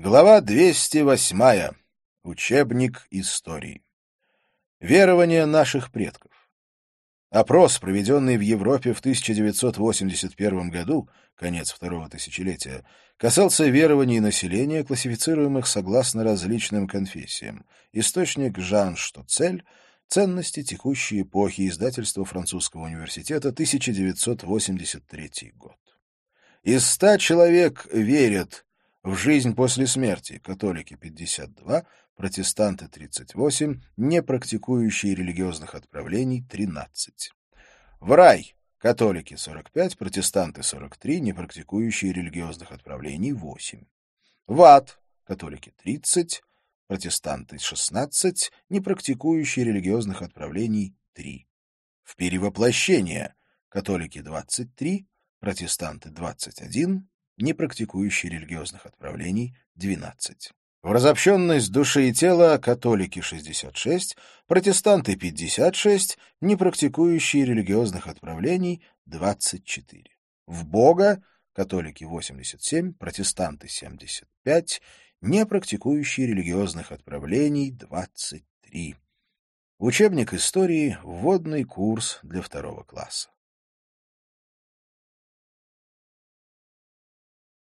Глава 208. Учебник истории. Верования наших предков. Опрос, проведенный в Европе в 1981 году, конец второго тысячелетия, касался верований населения, классифицируемых согласно различным конфессиям. Источник Жан Штоцель «Ценности текущей эпохи» издательства Французского университета, 1983 год. Из ста человек верят в жизнь после смерти католики 52, протестанты 38, не практикующие религиозных отправлений 13. В рай католики 45, протестанты 43, не практикующие религиозных отправлений 8. В ад католики 30, протестанты 16, не практикующие религиозных отправлений 3. В перевоплощение католики 23, протестанты 21, не практикующие религиозных отправлений — 12. В разобщенность души и тела католики — 66, протестанты — 56, не практикующие религиозных отправлений — 24. В Бога католики — 87, протестанты — 75, не практикующие религиозных отправлений — 23. Учебник истории, вводный курс для второго класса.